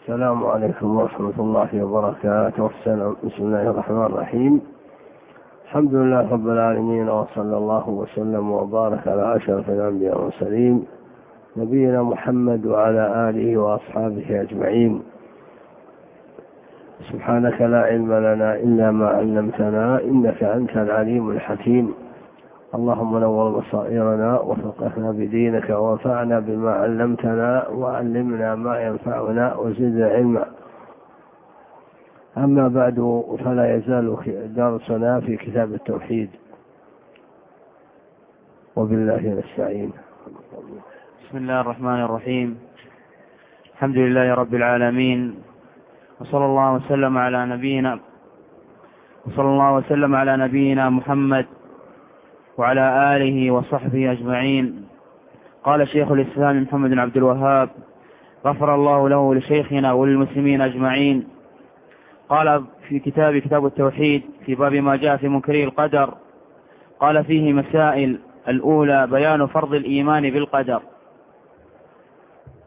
السلام عليكم ورحمة الله وبركاته. بسم الله الرحمن الرحيم. الحمد لله رب العالمين وصلى الله وسلم وبارك على أشرف الأنبياء والمرسلين نبينا محمد وعلى آله وأصحابه أجمعين. سبحانك لا علم لنا إلا ما علمتنا إنك أنت العليم الحكيم. اللهم نور بصائرنا وفقهنا بدينك وانفعنا بما علمتنا وعلمنا ما ينفعنا وزدنا علما. أما بعد فلا يزال درسنا في كتاب التوحيد. وبالله نستعين. بسم الله الرحمن الرحيم. الحمد لله رب العالمين. وصلى الله وسلم على نبينا وصلى الله وسلم على نبينا محمد وعلى آله وصحبه أجمعين. قال شيخ الإسلام محمد بن عبد الوهاب غفر الله له لشيخنا وللمسلمين أجمعين. قال في كتاب كتاب التوحيد في باب ما جاء في منكري القدر قال فيه مسائل الأولى بيان فرض الإيمان بالقدر.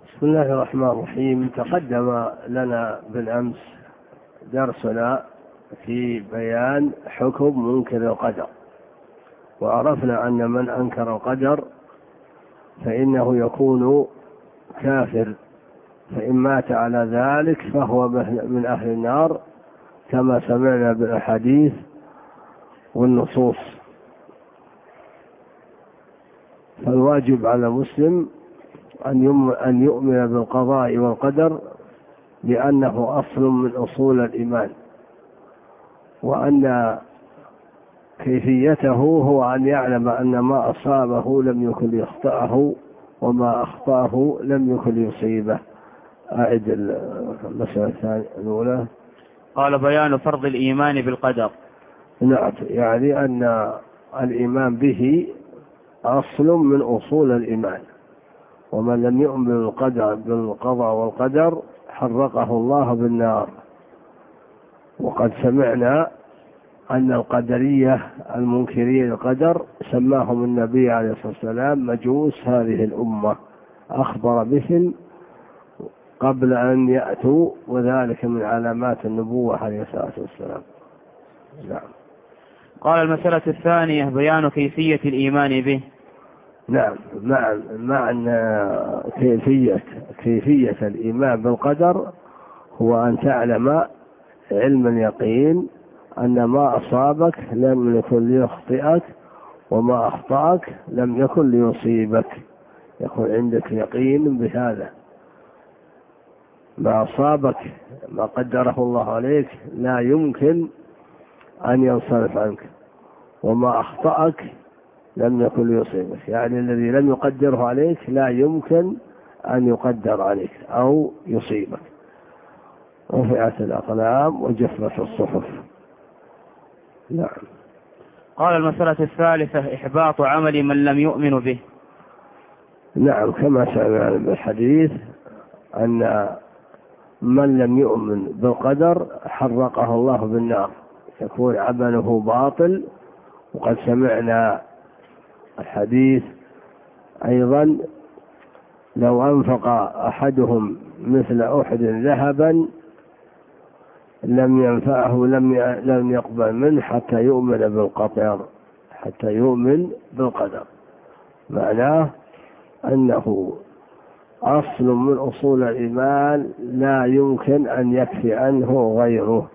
بسم الله الرحمن الرحيم. تقدم لنا بالأمس درسنا في بيان حكم منكر القدر. وعرفنا أن من أنكر القدر فإنه يكون كافر. فإن مات على ذلك فهو من أهل النار كما سمعنا بالأحاديث والنصوص. فالواجب على المسلم أن يؤمن بالقضاء والقدر لأنه أصل من أصول الإيمان وأن كيفيته هو أن يعلم أن ما أصابه لم يكن ليخطأه وما أخطأه لم يكن ليصيبه. أعد المسألة الثانية الأولى. قال بيان فرض الإيمان بالقدر. نعم يعني أن الإيمان به أصل من أصول الإيمان. ومن لم يؤمن بالقدر بالقضاء والقدر حرقه الله بالنار. وقد سمعنا أن القدرية المنكرين القدر سماهم النبي عليه الصلاة والسلام مجوس هذه الأمة. أخبر بهم قبل أن يأتوا وذلك من علامات النبوة عليه الصلاة والسلام. نعم. قال المسألة الثانية بيان كيفية الإيمان به. نعم. مع مع أن كيفية كيفية الإيمان بالقدر هو أن تعلم علم اليقين أن ما أصابك لم يكن ليخطئك وما أخطأك لم يكن ليصيبك. يكون عندك يقين بهذا. ما أصابك ما قدره الله عليك لا يمكن أن ينصرف عنك. وما أخطأك لم يكن ليصيبك. يعني الذي لم يقدره عليك لا يمكن أن يقدر عليك أو يصيبك. رفعت الأقلام وجفت الصحف. نعم قال المسألة الثالثة إحباط عمل من لم يؤمن به. نعم كما سمعنا بالحديث أن من لم يؤمن بالقدر حرقه الله بالنار. يكون عمله باطل. وقد سمعنا الحديث أيضا لو أنفق أحدهم مثل أحد ذهبا لم ينفعه لم لم يقبل منه حتى يؤمن بالقدر حتى يؤمن بالقدر. معناه أنه أصل من أصول الإيمان لا يمكن أن يكفي عنه غيره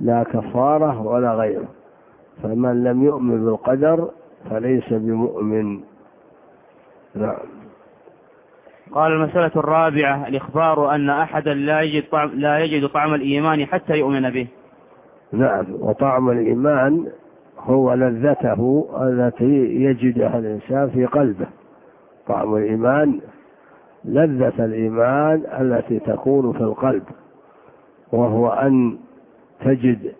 لا كفارة ولا غيره. فمن لم يؤمن بالقدر فليس بمؤمن. نعم. قال المسألة الرابعة الإخبار أن أحدا لا يجد طعم, لا يجد طعم الإيمان حتى يؤمن به. نعم وطعم الإيمان هو لذته التي يجدها الإنسان في قلبه. طعم الإيمان لذة الإيمان التي تكون في القلب وهو أن تجد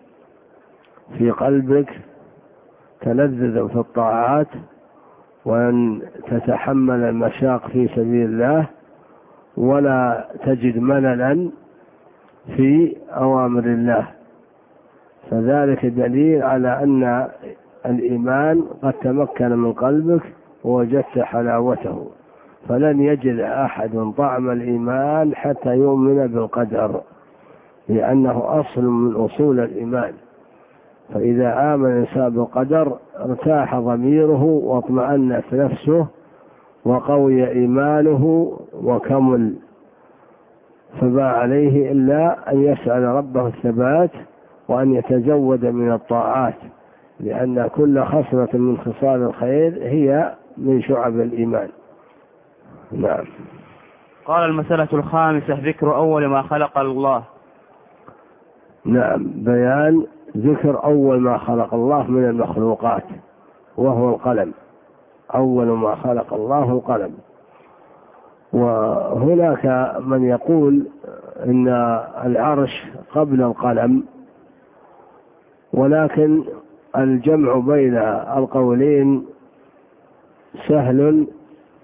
في قلبك تلذذ في الطاعات وأن تتحمل المشاق في سبيل الله ولا تجد مللا في أوامر الله. فذلك دليل على أن الإيمان قد تمكن من قلبك ووجدت حلاوته. فلن يجد أحد طعم الإيمان حتى يؤمن بالقدر لأنه أصل من أصول الإيمان. فإذا آمن الإنسان بالقدر ارتاح ضميره واطمأنت نفسه وقوي إيمانه وكمل. فما عليه إلا أن يسأل ربه الثبات وأن يتزود من الطاعات لأن كل خصلة من خصال الخير هي من شعب الإيمان. نعم. قال المسألة الخامسة ذكر أول ما خلق الله. نعم بيان ذكر أول ما خلق الله من المخلوقات وهو القلم. أول ما خلق الله القلم. وهناك من يقول إن العرش قبل القلم ولكن الجمع بين القولين سهل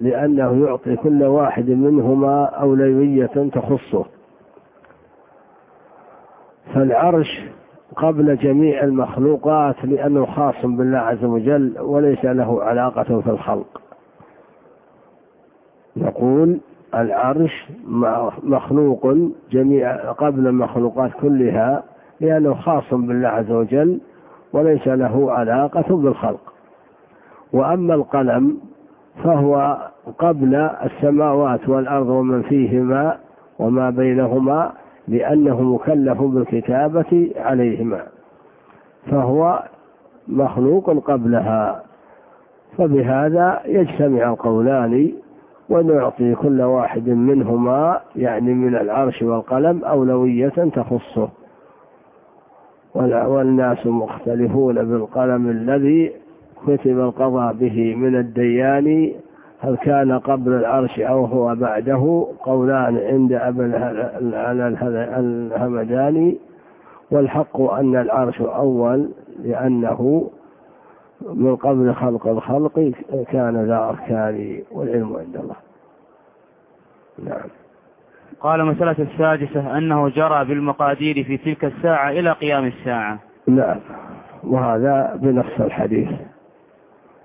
لأنه يعطي كل واحد منهما أولوية تخصه. فالعرش قبل جميع المخلوقات لأنه خاص بالله عز وجل وليس له علاقة في الخلق. نقول العرش مخلوق جميع قبل المخلوقات كلها لأنه خاص بالله عز وجل وليس له علاقة بالخلق. وأما القلم فهو قبل السماوات والأرض ومن فيهما وما بينهما لأنه مكلف بالكتابة عليهما فهو مخلوق قبلها فبهذا يجتمع القولان ونعطي كل واحد منهما يعني من العرش والقلم أولوية تخصه. والناس مختلفون بالقلم الذي كتب القضاء به من الديان هل كان قبل العرش أو هو بعده؟ قولان عند أبي الهمداني. والحق أن العرش أول لأنه من قبل خلق الخلق كان ذا أركان والعلم عند الله. نعم. قال مسألة السادسة أنه جرى بالمقادير في تلك الساعة إلى قيام الساعة. نعم. وهذا بنص الحديث.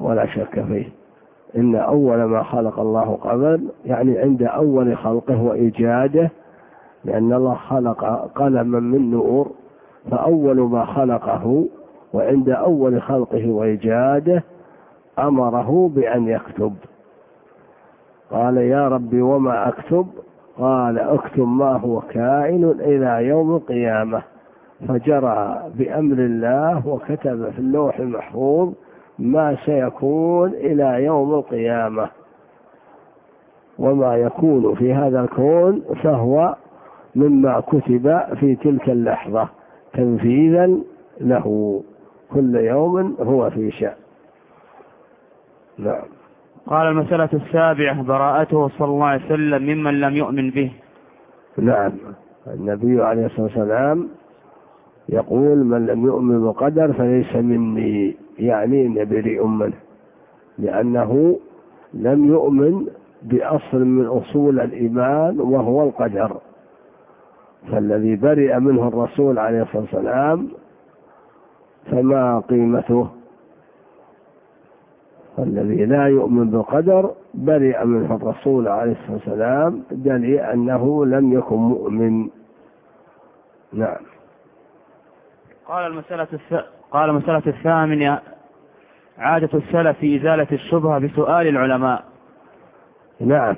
ولا شك فيه. إن أول ما خلق الله قبل يعني عند أول خلقه وإيجاده لأن الله خلق قلما من نور فأول ما خلقه وعند أول خلقه وإيجاده أمره بأن يكتب. قال يا ربي وما أكتب؟ قال اكتب ما هو كائن إلى يوم القيامة. فجرى بأمر الله وكتب في اللوح المحفوظ ما سيكون إلى يوم القيامة. وما يكون في هذا الكون فهو مما كتب في تلك اللحظة تنفيذا له. كل يوم هو في شأن. نعم. قال المسألة السابعة براءته صلى الله عليه وسلم ممن لم يؤمن به. نعم. النبي عليه الصلاة والسلام يقول من لم يؤمن بالقدر فليس مني. يعني بريء منه لأنه لم يؤمن بأصل من أصول الإيمان وهو القدر. فالذي برئ منه الرسول عليه الصلاة والسلام فما قيمته؟ فالذي لا يؤمن بالقدر برئ منه الرسول عليه الصلاة والسلام دليل أنه لم يكن مؤمن. نعم. قال المسألة الث... قال المسألة الثامنة عادة السلف في إزالة الشبهة بسؤال العلماء. نعم.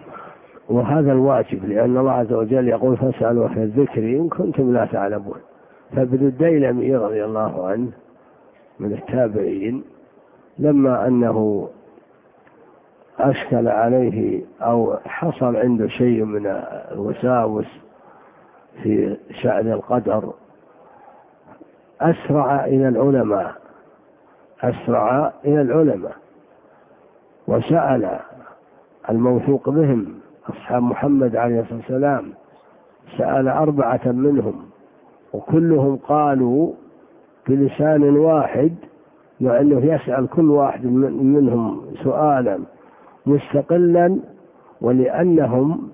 وهذا الواجب لأن الله عز وجل يقول فاسألوا أهل الذكر إن كنتم لا تعلمون. فابن الديلمي رضي الله عنه من التابعين لما أنه أشكل عليه أو حصل عنده شيء من الوساوس في شأن القدر أسرع إلى العلماء. أسرع إلى العلماء. وسأل الموثوق بهم أصحاب محمد عليه الصلاة والسلام سأل أربعة منهم وكلهم قالوا بلسان واحد مع أنه يسأل كل واحد منهم سؤالا مستقلا ولأنهم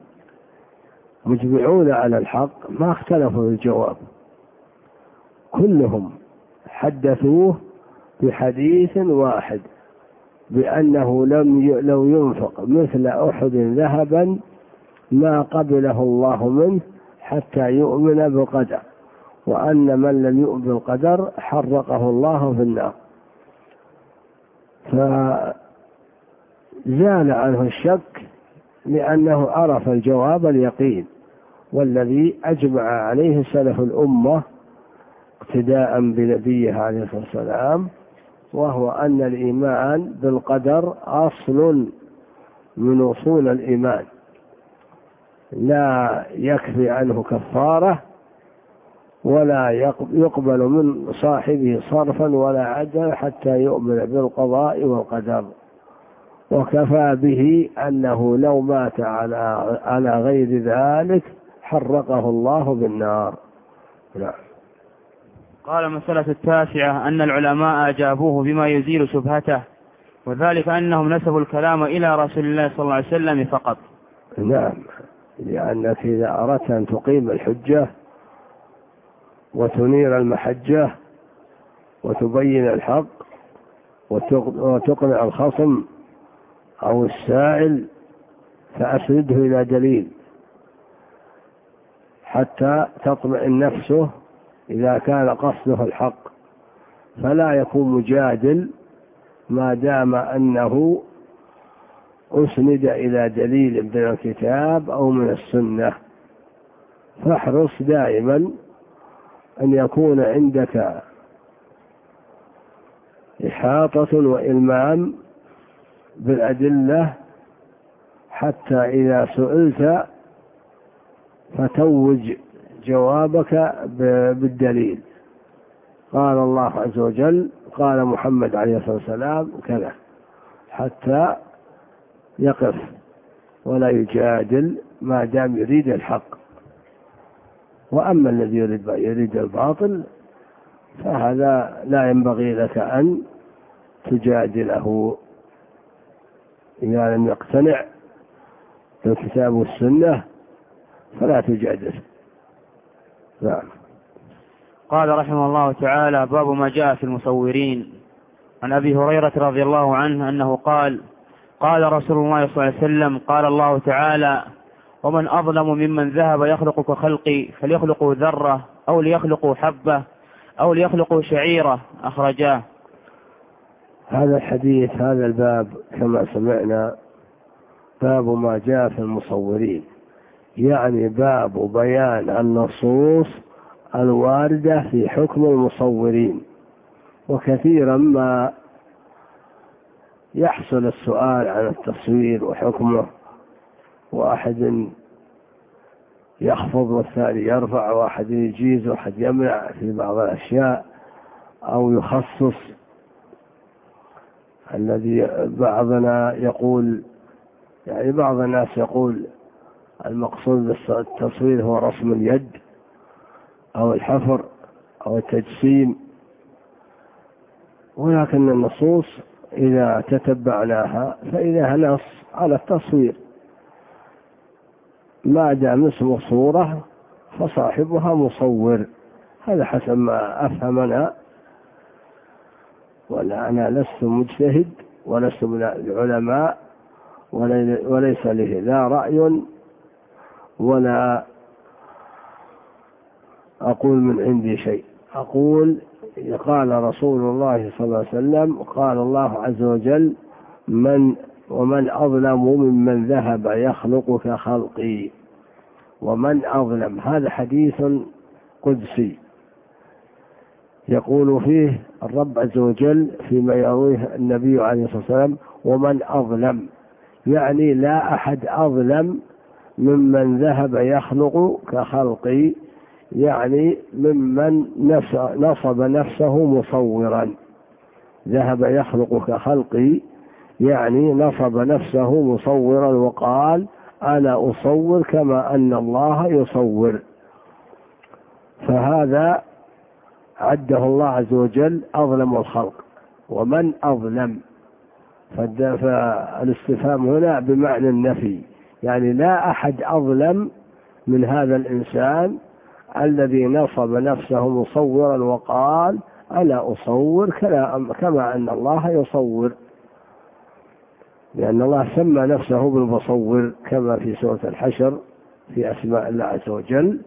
مجمعون على الحق ما اختلفوا في الجواب. كلهم حدثوه بحديث واحد بأنه لم لو ينفق مثل أحد ذهبا ما قبله الله منه حتى يؤمن بالقدر وأن من لم يؤمن بالقدر حرقه الله في النار. فزال عنه الشك لأنه عرف الجواب اليقين والذي أجمع عليه سلف الأمة اقتداء بنبيه عليه الصلاة والسلام وهو أن الإيمان بالقدر أصل من أصول الإيمان. لا يكفي عنه كفارة ولا يقبل من صاحبه صرفا ولا عدلا حتى يؤمن بالقضاء والقدر. وكفى به أنه لو مات على على غير ذلك حرقه الله بالنار. نعم. قال المسألة التاسعة أن العلماء أجابوه بما يزيل شبهته وذلك أنهم نسبوا الكلام إلى رسول الله صلى الله عليه وسلم فقط. نعم لأنك إذا أردت أن تقيم الحجة وتنير المحجة وتبين الحق وتقنع الخصم أو السائل فأسنده إلى دليل حتى تطمئن نفسه إذا كان قصده الحق فلا يكون مجادل ما دام أنه أسند إلى دليل من الكتاب أو من السنة. فاحرص دائما أن يكون عندك إحاطة وإلمام بالأدلة حتى إذا سئلت فتوج جوابك بالدليل. قال الله عز وجل قال محمد عليه الصلاة والسلام كذا حتى يقف ولا يجادل ما دام يريد الحق. وأما الذي يريد يريد الباطل فهذا لا ينبغي لك أن تجادله. إذا لم يقتنع بالكتاب والسنة فلا تجادل نعم. قال رحمه الله تعالى باب ما جاء في المصورين. عن أبي هريرة رضي الله عنه أنه قال قال رسول الله صلى الله عليه وسلم قال الله تعالى ومن أظلم ممن ذهب يخلق كخلقي فليخلقوا ذرة أو ليخلقوا حبة أو ليخلقوا شعيرة. أخرجاه. هذا الحديث هذا الباب كما سمعنا باب ما جاء في المصورين. يعني باب بيان النصوص الواردة في حكم المصورين. وكثيرا ما يحصل السؤال عن التصوير وحكمه واحد يخفض والثاني يرفع واحد يجيز واحد يمنع في بعض الأشياء أو يخصص. الذي بعضنا يقول يعني بعض الناس يقول المقصود بالتصوير هو رسم اليد أو الحفر أو التجسيم. ولكن النصوص إذا تتبعناها فإذا نص على التصوير. ما دام اسمه صورة فصاحبها مصور. هذا حسب ما أفهم أنا ولا أنا لست مجتهد ولست من العلماء وليس له لا رأي. ولا أقول من عندي شيء. أقول قال رسول الله صلى الله عليه وسلم قال الله عز وجل من ومن أظلم ممن ذهب يخلق كخلقي. ومن أظلم. هذا حديث قدسي. يقول فيه الرب عز وجل فيما يرويه النبي عليه الصلاة والسلام ومن أظلم. يعني لا أحد أظلم ممن ذهب يخلق كخلقي يعني ممن نصب نفسه مصورا. ذهب يخلق كخلقي يعني نصب نفسه مصورا وقال أنا أصور كما أن الله يصور. فهذا عده الله عز وجل أظلم الخلق ومن أظلم؟ فالاستفهام هنا بمعنى النفي. يعني لا أحد أظلم من هذا الإنسان الذي نصب نفسه مصورا وقال أنا أصور كما أن الله يصور. لأن الله سمى نفسه بالمصور كما في سورة الحشر في أسماء الله عز وجل.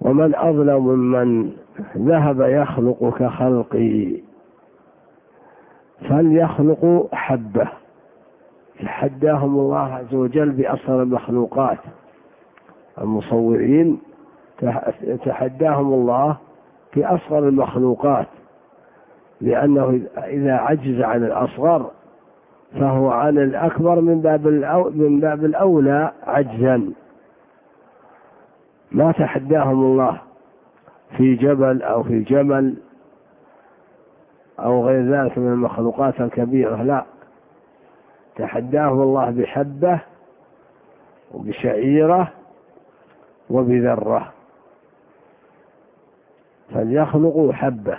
ومن أظلم ممن ذهب يخلق كخلقي فليخلقوا حبة. تحداهم الله عز وجل بأصغر المخلوقات. المصورين تحداهم الله بأصغر المخلوقات لأنه إذا عجز عن الأصغر فهو عن الأكبر من باب من باب الأولى عجزا. ما تحداهم الله في جبل أو في جمل أو غير ذلك من المخلوقات الكبيرة لا. تحداهم الله بحبة وبشعيرة وبذرة. فليخلقوا حبة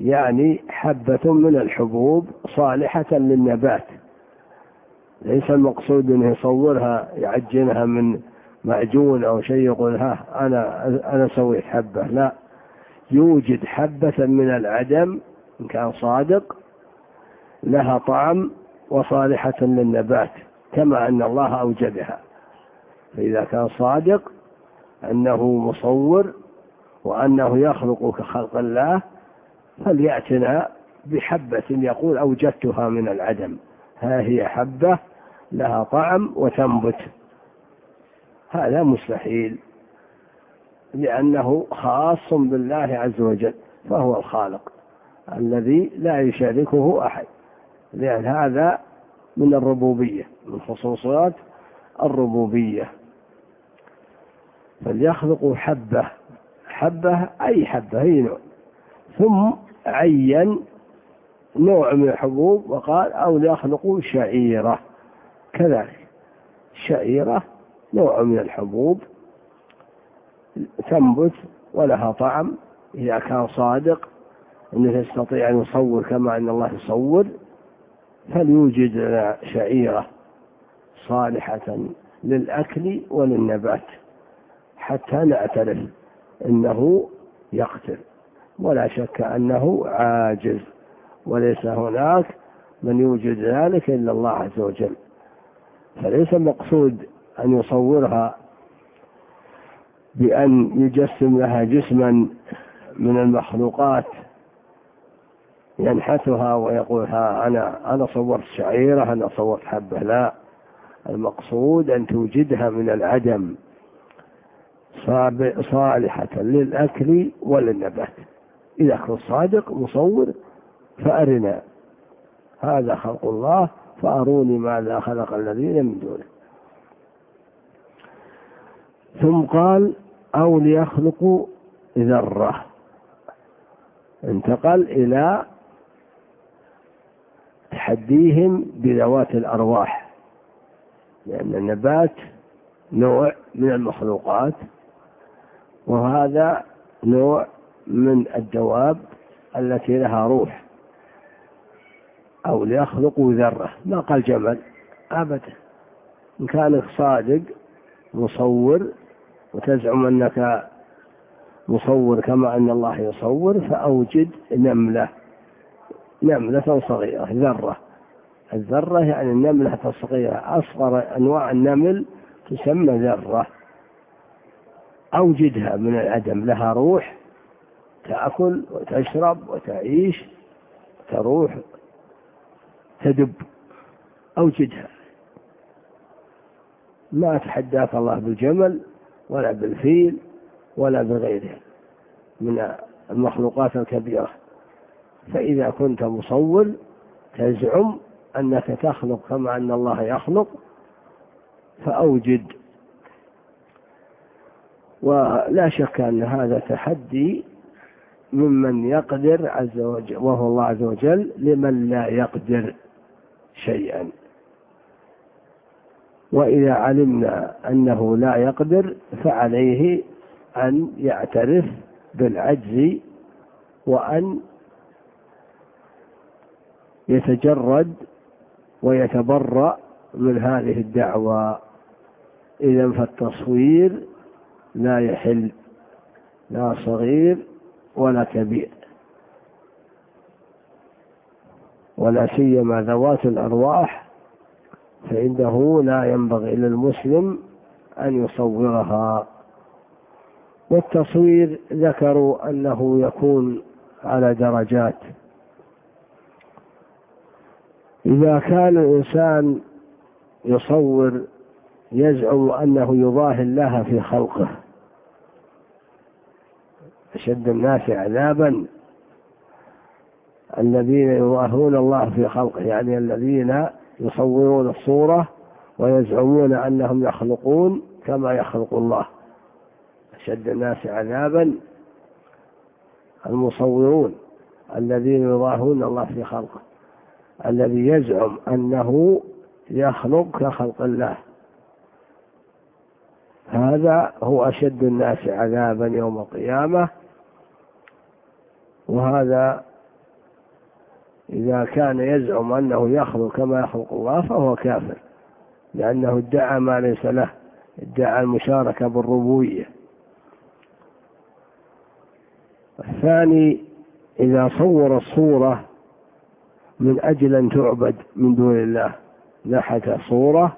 يعني حبة من الحبوب صالحة للنبات. ليس المقصود أنه يصورها يعجنها من معجون أو شيء يقول ها أنا أنا سويت حبة. لا يوجد حبة من العدم إن كان صادق لها طعم وصالحة للنبات كما أن الله أوجدها. فإذا كان صادق أنه مصور وأنه يخلق كخلق الله فليأتنا بحبة يقول أوجدتها من العدم. ها هي حبة لها طعم وتنبت. هذا مستحيل لأنه خاص بالله عز وجل فهو الخالق الذي لا يشاركه أحد. لأن هذا من الربوبية من خصوصيات الربوبية. فليخلقوا حبة حبة أي حبة هي نوع. ثم عين نوع من الحبوب وقال أو ليخلقوا شعيرة. كذلك شعيرة نوع من الحبوب تنبت ولها طعم إذا كان صادق أنه يستطيع أن يصور كما أن الله يصور. فليوجد لنا شعيرة صالحة للأكل وللنبات حتى نعترف أنه يقتل ولا شك أنه عاجز وليس هناك من يوجد ذلك إلا الله عز وجل. فليس المقصود أن يصورها بأن يجسم لها جسما من المخلوقات ينحتها ويقول ها أنا أنا صورت شعيرة أنا صورت حبة. لا المقصود أن توجدها من العدم صالحة للأكل وللنبات. إذا كنت صادق مصور فأرنا. هذا خلق الله فأروني ماذا خلق الذين من دونه. ثم قال أو ليخلقوا ذرة. انتقل إلى تحديهم بذوات الأرواح لأن النبات نوع من المخلوقات وهذا نوع من الدواب التي لها روح أو ليخلقوا ذرة. ما قال جمل؟ أبدا. إن كانك صادق مصور وتزعم أنك مصور كما أن الله يصور فأوجد نملة. نملة صغيرة ذرة. الذرة يعني النملة الصغيرة أصغر أنواع النمل تسمى ذرة أوجدها من العدم لها روح تأكل وتشرب وتعيش تروح تدب أوجدها ما تحداك الله بالجمل ولا بالفيل ولا بغيرها من المخلوقات الكبيرة. فإذا كنت مصور تزعم أنك تخلق كما أن الله يخلق فأوجد. ولا شك أن هذا تحدي ممن يقدر عز وجل وهو الله عز وجل لمن لا يقدر شيئا. وإذا علمنا أنه لا يقدر فعليه أن يعترف بالعجز وأن يتجرد ويتبرأ من هذه الدعوة. إذا فالتصوير لا يحل لا صغير ولا كبير ولا سيما ذوات الأرواح فإنه لا ينبغي للمسلم أن يصورها. والتصوير ذكروا أنه يكون على درجات. إذا كان الإنسان يصور يزعم أنه يضاهي الله في خلقه. أشد الناس عذابا. الذين يضاهون الله في خلقه يعني الذين يصورون الصورة ويزعمون أنهم يخلقون كما يخلق الله. أشد الناس عذابا. المصورون الذين يضاهون الله في خلقه. الذي يزعم أنه يخلق كخلق الله. هذا هو أشد الناس عذابا يوم القيامة. وهذا إذا كان يزعم أنه يخلق كما يخلق الله فهو كافر لأنه ادعى ما ليس له ادعى المشاركة بالربوبية. الثاني إذا صور الصورة من أجل أن تعبد من دون الله. نحت صورة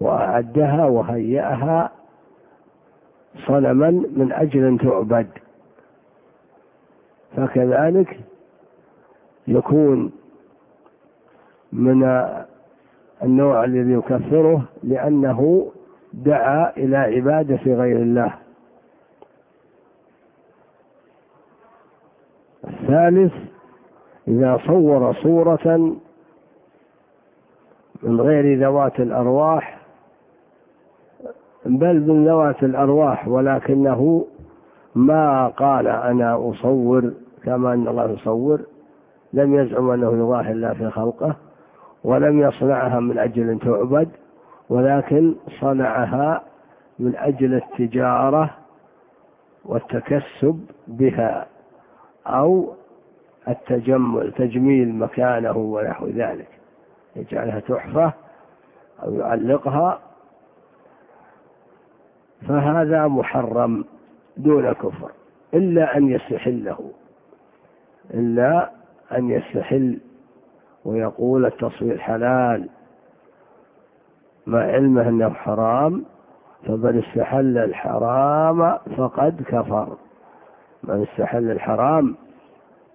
وأعدها وهيأها صنما من أجل أن تعبد. فكذلك يكون من النوع الذي يكفره لأنه دعا إلى عبادة غير الله. الثالث إذا صور صورة من غير ذوات الأرواح بل من ذوات الأرواح ولكنه ما قال أنا أصور كما أن الله يصور لم يزعم أنه يضاهي الله في خلقه ولم يصنعها من أجل أن تعبد ولكن صنعها من أجل التجارة والتكسب بها أو التجمل تجميل مكانه ونحو ذلك. يجعلها تحفة أو يعلقها. فهذا محرم دون كفر إلا أن يستحله إلا أن يستحل ويقول التصوير حلال. مع علمه أنه حرام فمن استحل الحرام فقد كفر. من استحل الحرام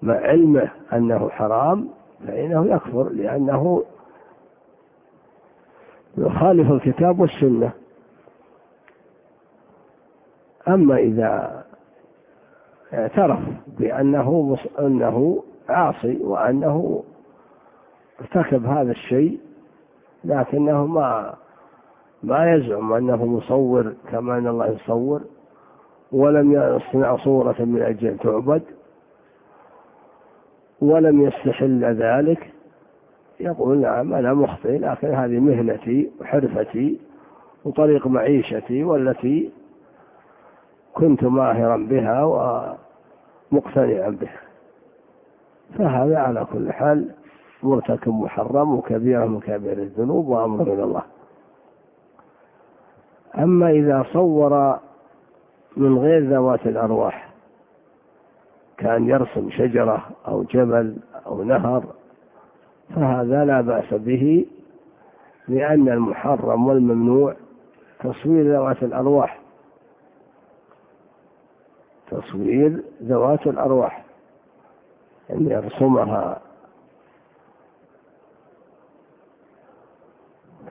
علمه أنه حرام فإنه يكفر لأنه يخالف الكتاب والسنة. أما إذا اعترف بأنه أنه عاصي وأنه ارتكب هذا الشيء لكنه ما ما يزعم أنه مصور كما أن الله يصور ولم يصنع صورة من أجل تعبد. ولم يستحل ذلك يقول نعم أنا مخطئ لكن هذه مهنتي وحرفتي وطريق معيشتي والتي كنت ماهرا بها ومقتنعا بها. فهذا على كل حال مرتكب محرم وكبيرة من كبائر الذنوب وأمر إلى الله. أما إذا صور من غير ذوات الأرواح كان يرسم شجرة أو جبل أو نهر فهذا لا بأس به لأن المحرم والممنوع تصوير ذوات الأرواح. تصوير ذوات الأرواح أن يرسمها.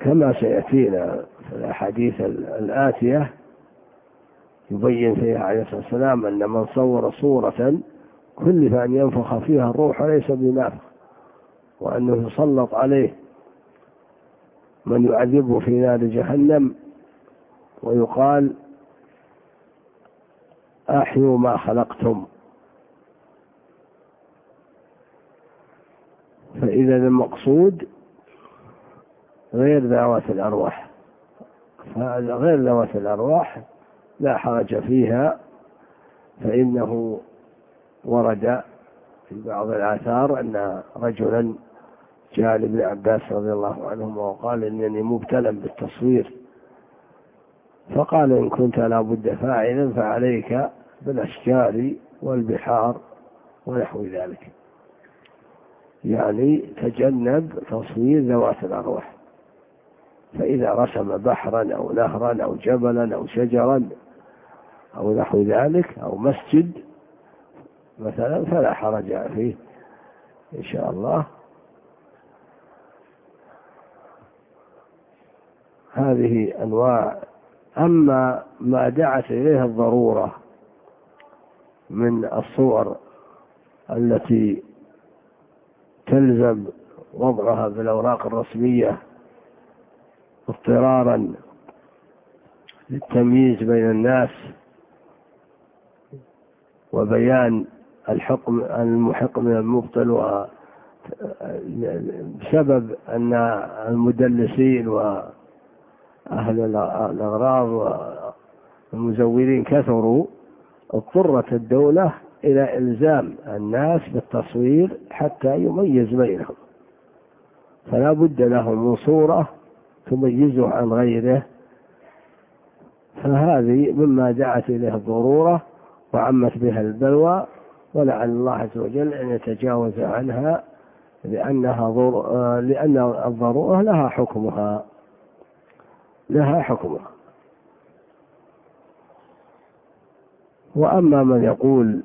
كما سيأتينا في الأحاديث الآتية يبين فيها عليه الصلاة والسلام أن من صور صورة كلف أن ينفخ فيها الروح ليس بنافخ وأنه يسلط عليه من يعذبه في نار جهنم ويقال أحيوا ما خلقتم. فإذا المقصود غير ذوات الأرواح. غير ذوات الأرواح لا حرج فيها فإنه ورد في بعض الآثار أن رجلا جاء لابن عباس رضي الله عنهما وقال إنني مبتلى بالتصوير. فقال إن كنت لا بد فاعلا فعليك بالأشجار والبحار ونحو ذلك. يعني تجنب تصوير ذوات الأرواح. فإذا رسم بحرا أو نهرا أو جبلا أو شجرا أو نحو ذلك أو مسجد مثلا فلا حرج فيه إن شاء الله. هذه أنواع. أما ما دعت إليه الضرورة من الصور التي تلزم وضعها بالأوراق الرسمية اضطرارا للتمييز بين الناس وبيان الحكم المحق من المبطل بسبب أن المدلسين وأهل الأغراض والمزورين كثروا اضطرت الدولة إلى إلزام الناس بالتصوير حتى يميز بينهم. فلا بد لهم من صورة تميزه عن غيره. فهذه مما دعت إليه الضرورة وعمت بها البلوى. ولعل الله عز وجل أن يتجاوز عنها لأنها ضر... لأن الضرورة لها حكمها. لها حكمها. وأما من يقول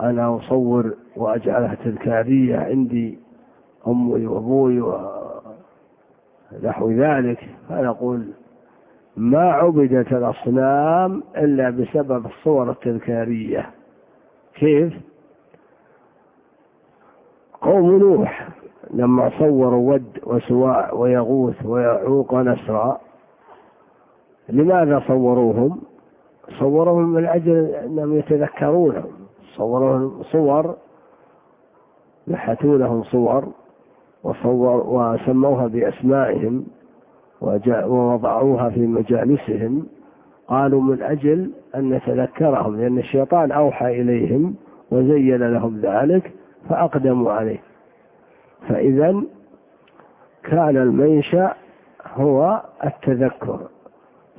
أنا أصور وأجعلها تذكارية عندي أمي وأبوي ونحو ذلك فنقول ما عبدت الأصنام إلا بسبب الصور التذكارية كيف؟ قوم نوح لما صوروا ود وسواع ويغوث ويعوق ونسرا لماذا صوروهم؟ صورهم من أجل أنهم يتذكرونهم. صورهم صور نحتوا لهم صور وصور وسموها بأسمائهم ووضعوها في مجالسهم. قالوا من أجل أن نتذكرهم لأن الشيطان أوحى إليهم وزين لهم ذلك. فأقدموا عليه. فإذا كان المنشأ هو التذكر.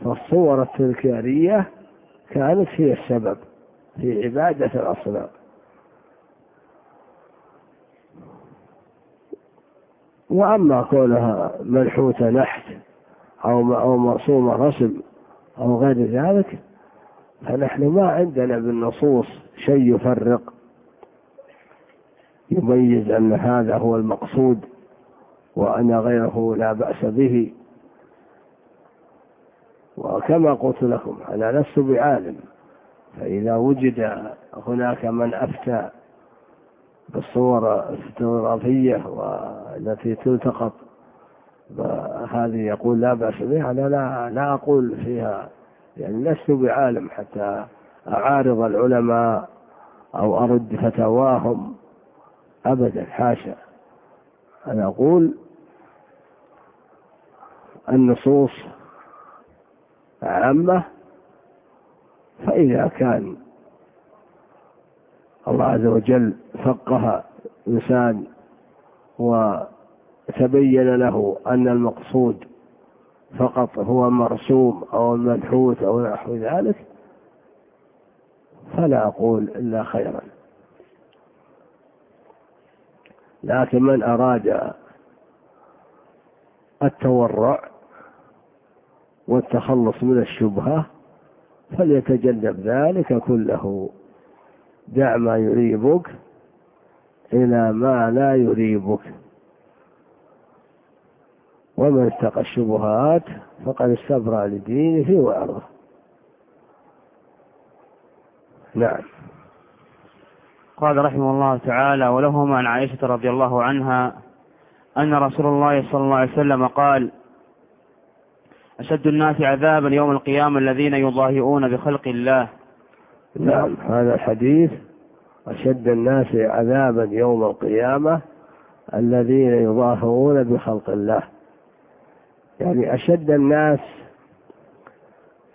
فالصور التذكارية كانت هي السبب في عبادة الأصنام. وأما كونها منحوتة نحت أو أو مرسومة رسم أو غير ذلك فنحن ما عندنا بالنصوص شيء يفرق يميز أن هذا هو المقصود وأن غيره لا بأس به. وكما قلت لكم أنا لست بعالم فإذا وجد هناك من أفتى بالصور الفوتوغرافية والتي تلتقط هذه يقول لا بأس بها أنا لا, لا أقول فيها يعني لست بعالم حتى أعارض العلماء أو أرد فتاواهم. أبدا حاشا. أنا أقول النصوص عامة فإذا كان الله عز وجل فقه إنسان وتبين له أن المقصود فقط هو مرسوم أو المنحوت أو نحو ذلك فلا أقول إلا خيرا. لكن من أراد التورع والتخلص من الشبهة فليتجنب ذلك كله. دع ما يريبك إلى ما لا يريبك. ومن اتقى الشبهات فقد استبرأ لدينه وعرضه نعم. قال رحمه الله تعالى ولهما عن عائشة رضي الله عنها أن رسول الله صلى الله عليه وسلم قال أشد الناس عذابا يوم القيامة الذين يضاهئون بخلق الله. نعم هذا الحديث أشد الناس عذابا يوم القيامة الذين يضاهئون بخلق الله. يعني أشد الناس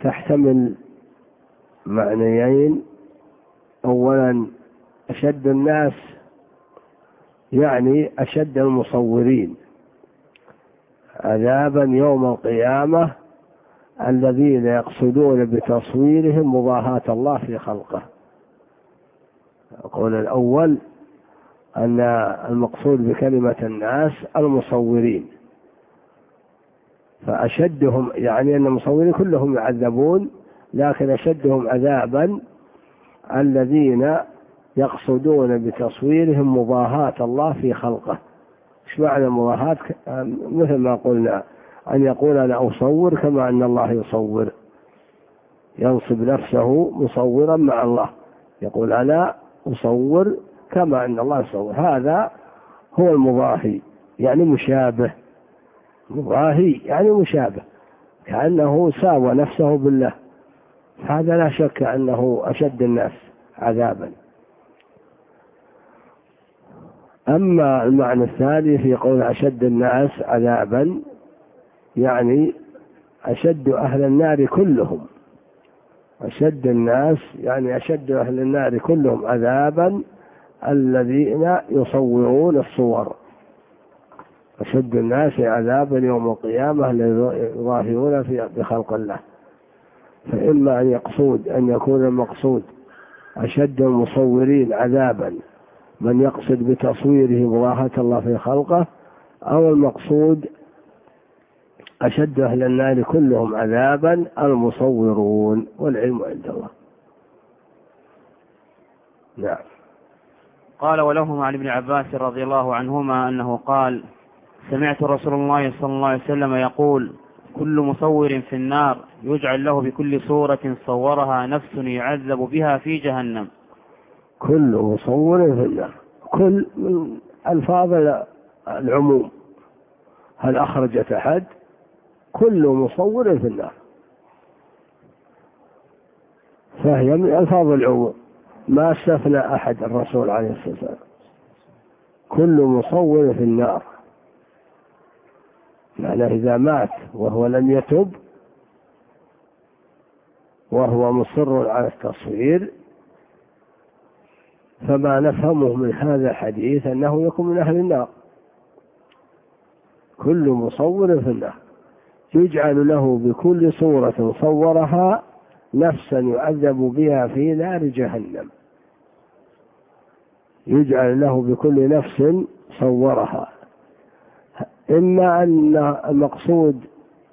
تحتمل معنيين أولا أشد الناس يعني أشد المصورين عذابا يوم القيامة الذين يقصدون بتصويرهم مضاهاة الله في خلقه. القول الأول أن المقصود بكلمة الناس المصورين. فأشدهم يعني أن المصورين كلهم يعذبون لكن أشدهم عذابا الذين يقصدون بتصويرهم مضاهاة الله في خلقه. إيش معنى مضاهاة؟ مثل ما قلنا أن يقول أنا أصور كما أن الله يصور. ينصب نفسه مصورا مع الله. يقول أنا أصور كما أن الله يصور. هذا هو المضاهي يعني مشابه. مضاهي يعني مشابه كأنه ساوى نفسه بالله. هذا لا شك أنه أشد الناس عذابا. أما المعنى الثاني في قول أشد الناس عذابا يعني أشد أهل النار كلهم. أشد الناس يعني أشد أهل النار كلهم عذابا الذين يصورون الصور. أشد الناس عذابا يوم القيامة يظاهرون في بخلق الله. فإما أن يقصود أن يكون المقصود أشد المصورين عذابا. من يقصد بتصويره مضاهاة الله في خلقه أو المقصود أشد أهل النار كلهم عذابا المصورون والعلم عند الله. نعم. قال ولهما عن ابن عباس رضي الله عنهما أنه قال سمعت رسول الله صلى الله عليه وسلم يقول كل مصور في النار يجعل له بكل صورة صورها نفس يعذب بها في جهنم. كل مصور في النار كل من ألفاظ العموم. هل أخرجت أحد؟ كل مصور في النار فهي من ألفاظ العموم. ما استثنى أحد الرسول عليه الصلاة والسلام. كل مصور في النار. معنى إذا مات وهو لم يتب وهو مصر على التصوير فما نفهمه من هذا الحديث أنه يكون من أهل النار. كل مصور في النار. يجعل له بكل صورة صورها نفسا يعذب بها في نار جهنم. يجعل له بكل نفس صورها. إما أن المقصود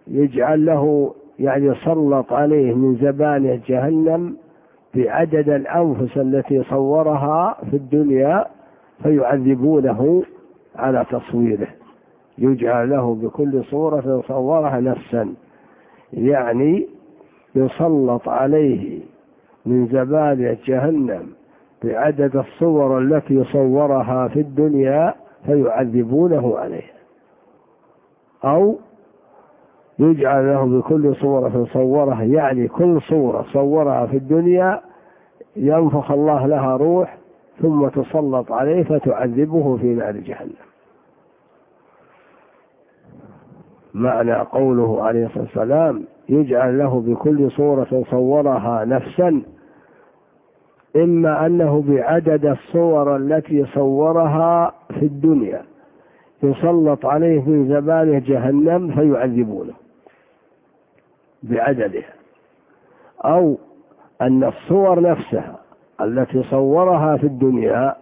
يجعل له يعني يسلط عليه من زبانه جهنم بعدد الأنفس التي صورها في الدنيا فيعذبونه على تصويره. يجعل له بكل صورة صورها نفسا. يعني يسلط عليه من زبانه جهنم بعدد الصور التي صورها في الدنيا فيعذبونه عليها. أو يجعل له بكل صورة صورها يعني كل صورة صورها في الدنيا ينفخ الله لها روح ثم تسلط عليه فتعذبه في نار جهنم. معنى قوله عليه الصلاة والسلام يجعل له بكل صورة صورها نفسا إما أنه بعدد الصور التي صورها في الدنيا يسلط عليه من زبانه جهنم فيعذبونه. بعددها أو أن الصور نفسها التي صورها في الدنيا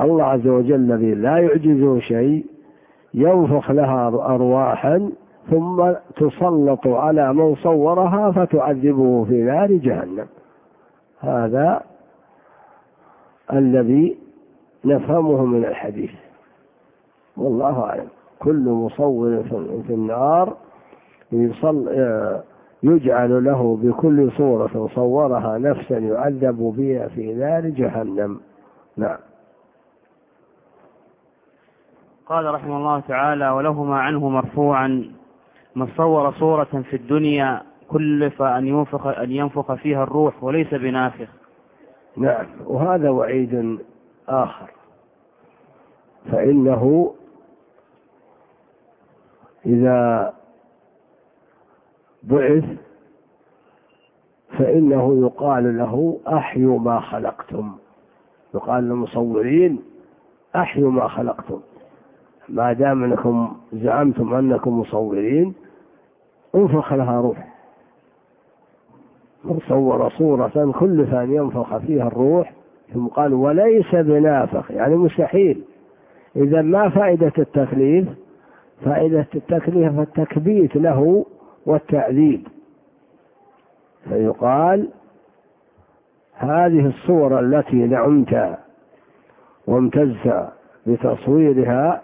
الله عز وجل الذي لا يعجزه شيء ينفخ لها أرواحا ثم تسلط على من صورها فتعذبه في نار جهنم. هذا الذي نفهمه من الحديث. والله أعلم. كل مصور في النار يجعل له بكل صورة صورها نفسا يعذب بها في نار جهنم. نعم. قال رحمه الله تعالى ولهما عنه مرفوعا من صور صورة في الدنيا كلف أن ينفخ, أن ينفخ فيها الروح وليس بنافخ. نعم. وهذا وعيد آخر. فإنه إذا بعث فإنه يقال له أحيوا ما خلقتم. يقال للمصورين أحيوا ما خلقتم. ما دام أنكم زعمتم أنكم مصورين انفخ لها روح. صور صورة كلف أن ينفخ فيها الروح ثم قال وليس بنافخ يعني مستحيل. إذا ما فائدة التكليف؟ فائدة التكليف التكبيت له والتعذيب. فيقال هذه الصور التي نعمت وامتزت بتصويرها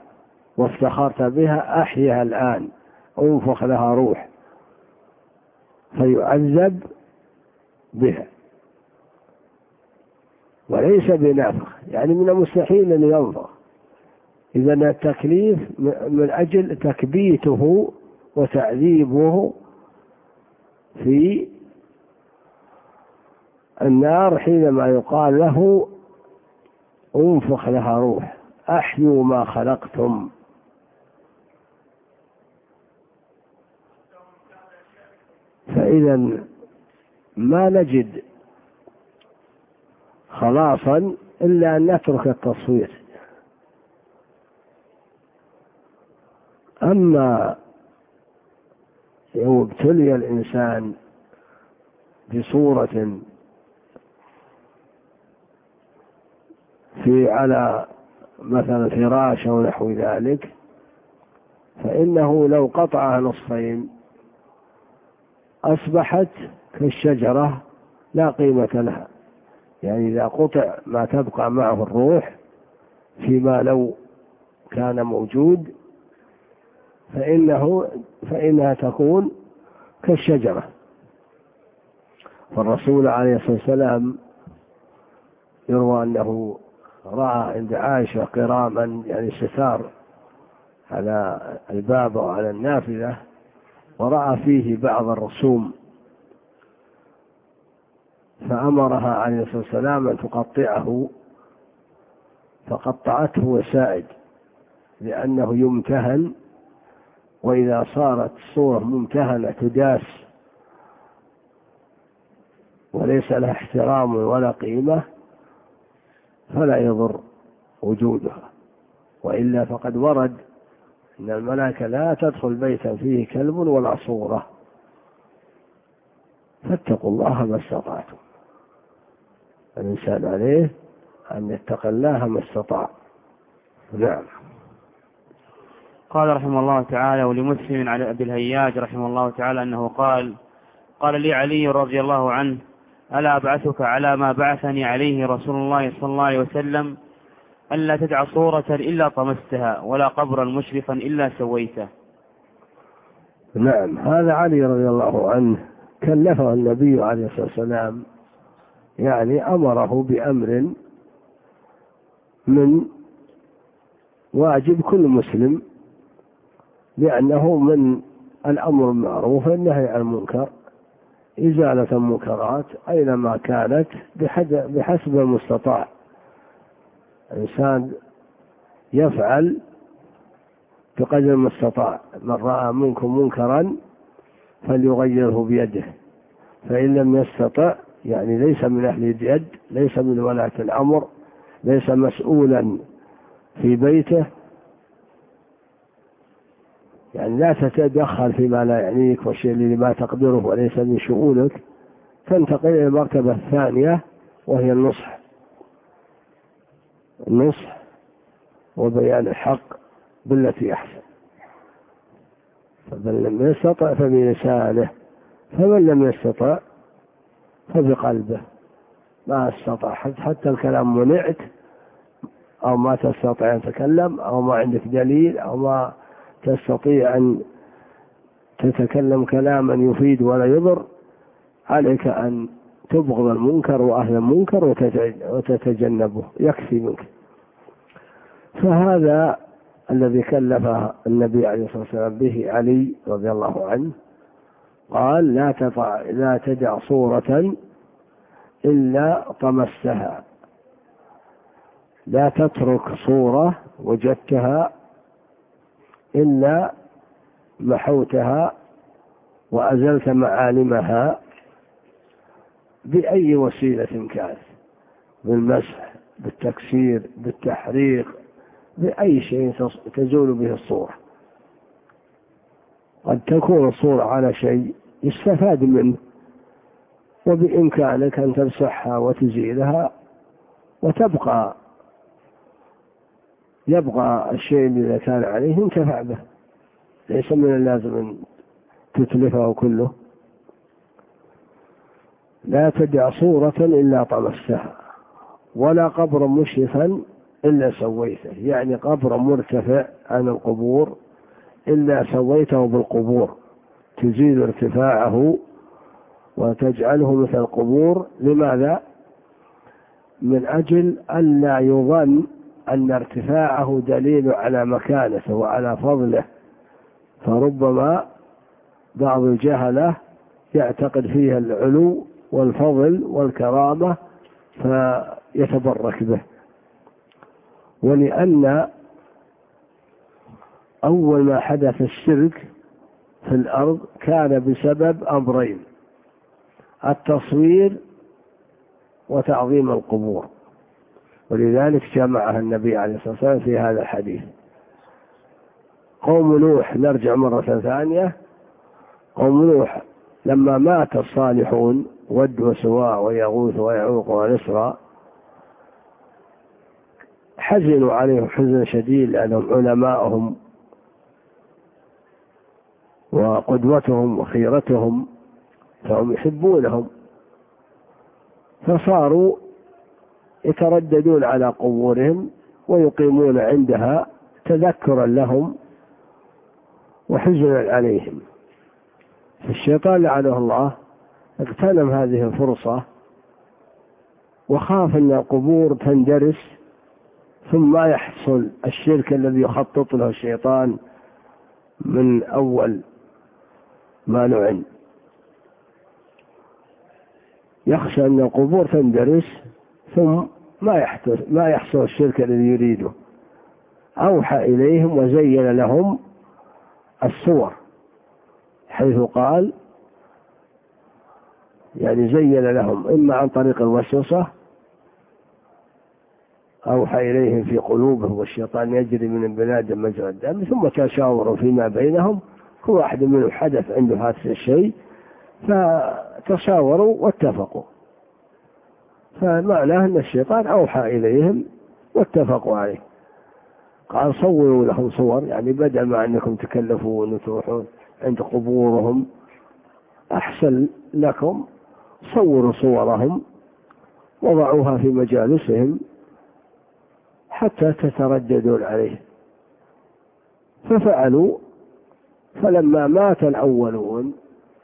وافتخرت بها أحيها الآن أنفخ لها روح. فيعذب بها. وليس بنافخ يعني من المستحيل أن ينفخ. إذا التكليف من أجل تكبيته وتعذيبه في النار حينما يقال له انفخ لها روح أحيوا ما خلقتم. فإذا ما نجد خلاصا إلا أن نترك التصوير. أما لو ابتلي الإنسان بصورة في على مثلا فراش أو نحو ذلك فإنه لو قطعها نصفين أصبحت كالشجرة لا قيمة لها. يعني إذا قطع ما تبقى معه الروح فيما لو كان موجود فإنه فإنها تكون كالشجرة. فالرسول عليه الصلاة والسلام يروى أنه رأى عند عائشة قراما يعني ستار على الباب وعلى النافذة ورأى فيه بعض الرسوم. فأمرها عليه الصلاة والسلام أن تقطعه فقطعته وسائد لأنه يمتهن وإذا صارت صورة ممتهنة تداس وليس لها احترام ولا قيمة فلا يضر وجودها. وإلا فقد ورد أن الملائكة لا تدخل بيتا فيه كلب ولا صورة. فاتقوا الله ما استطعتم. الإنسان عليه أن يتقي الله ما استطاع. نعم. قال رحمه الله تعالى ولمسلم على أبي الهياج رحمه الله تعالى أنه قال قال لي علي رضي الله عنه ألا أبعثك على ما بعثني عليه رسول الله صلى الله عليه وسلم ألا تدع صورة إلا طمستها ولا قبرا مشرفا إلا سويته. نعم هذا علي رضي الله عنه كلفه النبي عليه الصلاة والسلام يعني أمره بأمر من واجب كل مسلم لأنه من الأمر المعروف والنهي عن المنكر. إزالة المنكرات أينما كانت بحسب المستطاع. الإنسان يفعل بقدر ما استطاع من رأى منكم منكرا فليغيره بيده. فإن لم يستطع يعني ليس من أهل اليد ليس من ولاة الأمر ليس مسؤولا في بيته يعني لا تتدخل فيما لا يعنيك والشيء الذي ما تقدره وليس من شؤونك تنتقل إلى المرتبة الثانية وهي النصح. النصح وبيان الحق بالتي أحسن. فمن لم يستطع فبلسانه فمن لم يستطع فبقلبه. ما استطاع حتى الكلام منعت أو ما تستطيع أن تتكلم أو ما عندك دليل أو ما تستطيع أن تتكلم كلاما يفيد ولا يضر عليك أن تبغض المنكر وأهل المنكر وتتجنبه يكفي منك. فهذا الذي كلف النبي عليه الصلاة والسلام به علي رضي الله عنه قال لا تضع لا تدع صورة إلا طمستها لا تترك صورة وجدتها إلا محوتها وأزلت معالمها بأي وسيلة كانت بالمسح بالتكسير بالتحريق بأي شيء تزول به الصورة. قد تكون الصورة على شيء يستفاد منه وبإمكانك أن تمسحها وتزيلها وتبقى يبقى الشيء الذي كان عليه ينتفع به. ليس من اللازم أن تتلفه كله. لا تدع صورة إلا طمستها ولا قبرا مشرفا إلا سويته. يعني قبر مرتفع عن القبور إلا سويته بالقبور. تزيد ارتفاعه وتجعله مثل القبور. لماذا؟ من أجل ألا يظن أن ارتفاعه دليل على مكانته وعلى فضله فربما بعض الجهلة يعتقد فيها العلو والفضل والكرامة فيتبرك به. ولأن أول ما حدث الشرك في الأرض كان بسبب أمرين التصوير وتعظيم القبور. ولذلك جمعها النبي عليه الصلاة والسلام في هذا الحديث. قوم نوح نرجع مرة ثانية. قوم نوح لما مات الصالحون ود وسواع ويغوث ويعوق ونسرا حزنوا عليهم حزنا شديد لأنهم علماءهم وقدوتهم وخيرتهم فهم يحبونهم. فصاروا يترددون على قبورهم ويقيمون عندها تذكرا لهم وحزنا عليهم. فالشيطان لعنه الله اغتنم هذه الفرصة وخاف أن القبور تندرس ثم يحصل الشرك الذي يخطط له الشيطان من أول ما نعن. يخشى أن القبور تندرس ثم ما يحدث ما يحصل الشرك الذي يريده. أوحى إليهم وزين لهم الصور. حيث قال يعني زين لهم إما عن طريق الوسوسة أوحى إليهم في قلوبهم والشيطان يجري من البلاد مجرى الدم ثم تشاوروا فيما بينهم كل واحد منهم حدث عنده هذا الشيء فتشاوروا واتفقوا. فمعناه أن الشيطان أوحى إليهم واتفقوا عليه. قال صوروا لهم صور يعني بدل ما أنكم تكلفون وتروحون عند قبورهم أحسن لكم صوروا صورهم وضعوها في مجالسهم حتى تترددون عليه. ففعلوا فلما مات الأولون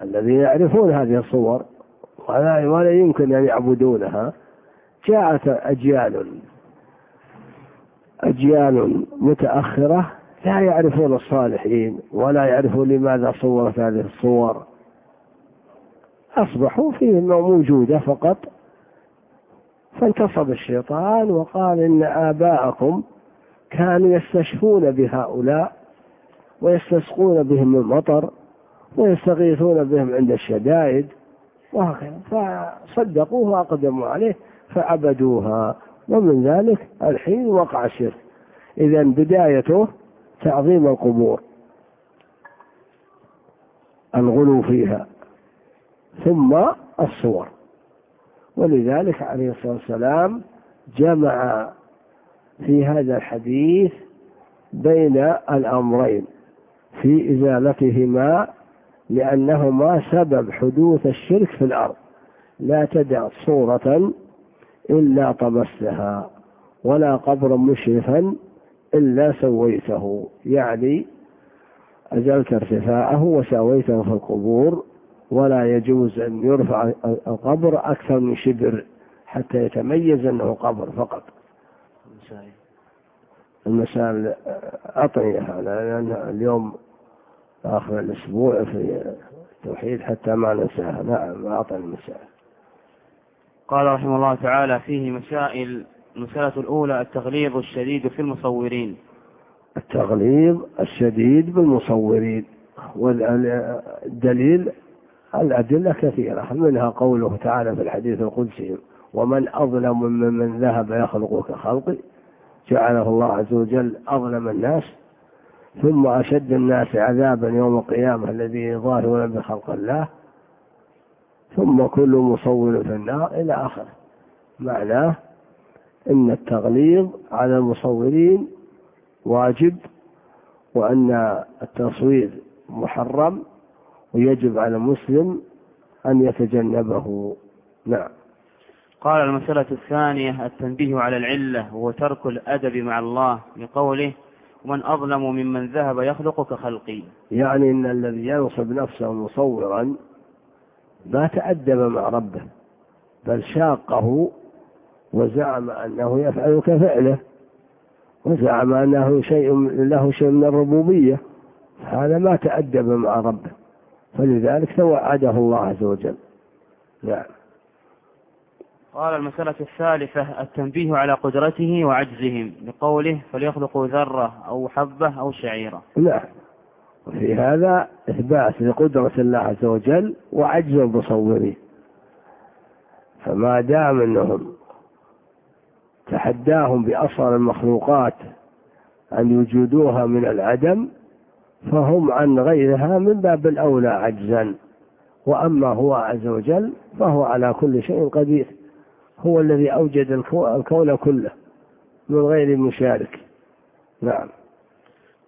الذين يعرفون هذه الصور ولا يمكن أن يعبدونها جاءت أجيال أجيال متأخرة لا يعرفون الصالحين ولا يعرفون لماذا صورت هذه الصور. أصبحوا فيه موجودة فقط. فانتصب الشيطان وقال إن آباءكم كانوا يستشفون بهؤلاء ويستسقون بهم المطر ويستغيثون بهم عند الشدائد وهكذا. فصدقوه وأقدموا عليه. فعبدوها ومن ذلك الحين وقع الشرك. إذا بدايته تعظيم القبور. الغلو فيها. ثم الصور. ولذلك عليه الصلاة والسلام جمع في هذا الحديث بين الأمرين في إزالتهما لأنهما سبب حدوث الشرك في الأرض. لا تدع صورة إلا طمستها ولا قبرا مشرفا إلا سويته. يعني أزلت ارتفاعه وسويته في القبور ولا يجوز أن يرفع القبر أكثر من شبر حتى يتميز أنه قبر فقط. المسائل أعطني لأن اليوم آخر الأسبوع في التوحيد حتى ما ننساها. نعم أعطني المسائل. قال رحمه الله تعالى فيه مسائل المسألة الأولى التغليظ الشديد في المصورين. التغليظ الشديد بالمصورين والدليل الأدلة كثيرة منها قوله تعالى في الحديث القدسي ومن أظلم ممن ذهب يخلق كخلقي جعله الله عز وجل أظلم الناس ثم أشد الناس عذابا يوم القيامة الذي يظاهرون بخلق الله ثم كل مصور في النار إلى آخره. معناه إن التغليظ على المصورين واجب وأن التصوير محرم ويجب على المسلم أن يتجنبه. نعم. قال المسألة الثانية التنبيه على العلة وهو ترك الأدب مع الله لقوله ومن أظلم ممن ذهب يخلق كخلقي يعني أن الذي ينصب نفسه مصورا ما تأدب مع ربه بل شاقه وزعم أنه يفعل كفعله وزعم أنه شيء له شيء من الربوبية. هذا ما تأدب مع ربه فلذلك توعده الله عز وجل. نعم. قال المسألة الثالثة التنبيه على قدرته وعجزهم لقوله فليخلقوا ذرة أو حبة أو شعيرة. نعم. وفي هذا إثبات لقدرة الله عز وجل وعجز المصورين. فما دام أنهم تحداهم بأصغر المخلوقات أن يوجدوها من العدم فهم عن غيرها من باب الأولى عجزا. وأما هو عز وجل فهو على كل شيء قدير. هو الذي أوجد الكون كله من غير مشارك. نعم.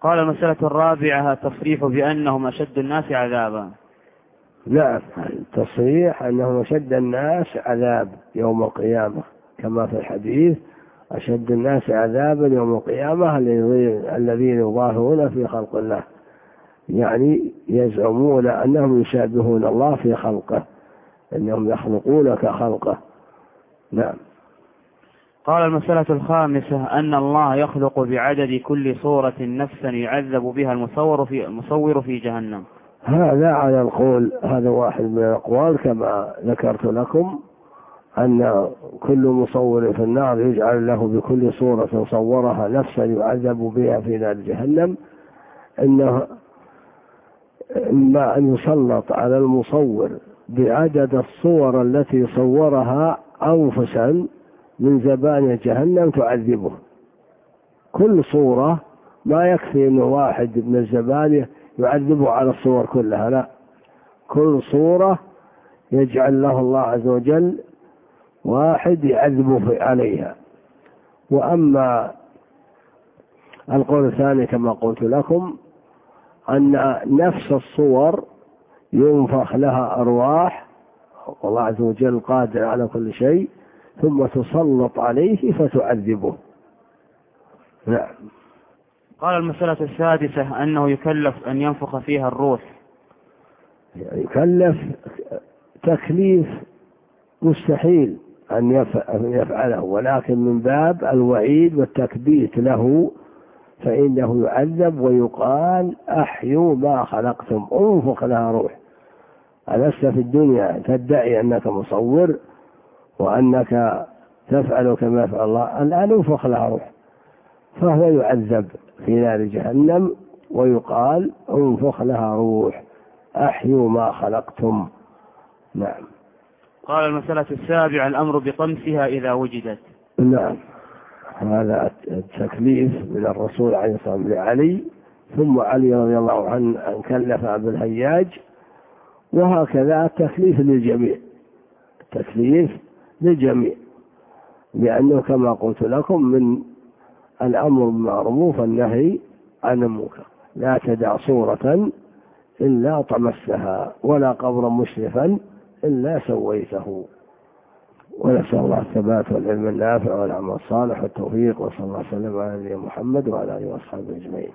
قال المسألة الرابعة التصريح بأنهم أشد الناس عذابا. نعم التصريح أنهم أشد الناس عذاب يوم القيامة. كما في الحديث أشد الناس عذابا يوم القيامة الذين يظاهرون في خلق الله. يعني يزعمون أنهم يشابهون الله في خلقه أنهم يخلقون كخلقه. نعم. قال المسألة الخامسة أن الله يخلق بعدد كل صورة نفسا يعذب بها المصور في المصور في جهنم. هذا على القول هذا واحد من الأقوال كما ذكرت لكم أن كل مصور في النار يجعل له بكل صورة صورها نفسا يعذب بها في نار جهنم. إنه إما أن يسلط على المصور بعدد الصور التي صورها أنفسا من زبان جهنم تعذبه. كل صورة ما يكفي أن واحد من الزبانية يعذبه على الصور كلها لا. كل صورة يجعل له الله عز وجل واحد يعذبه عليها. وأما القول الثاني كما قلت لكم أن نفس الصور ينفخ لها أرواح والله عز وجل قادر على كل شيء ثم تسلط عليه فتعذبه. نعم. قال المسألة السادسة أنه يكلف أن ينفخ فيها الروح. يكلف تكليف مستحيل أن يفعله ولكن من باب الوعيد والتكبيت له فإنه يعذب ويقال أحيوا ما خلقتم انفخ لها روح. ألست في الدنيا تدعي أنك مصور؟ وأنك تفعل كما يفعل الله. الآن انفخ لها روح فهو يعذب في نار جهنم ويقال انفخ لها روح. أحيوا ما خلقتم. نعم. قال المسألة السابعة الأمر بطمسها إذا وجدت. نعم. هذا التكليف من الرسول عليه الصلاة والسلام لعلي. ثم علي رضي الله عنه أن كلف عبد الهياج. وهكذا التكليف للجميع. التكليف للجميع. لأنه كما قلت لكم من الأمر بالمعروف والنهي عن المنكر. لا تدع صورة إلا طمستها ولا قبرا مشرفا إلا سويته. ونسأل الله الثبات والعلم النافع والعمل الصالح والتوفيق وصلى الله وسلم على نبينا محمد وعلى آله وأصحابه أجمعين.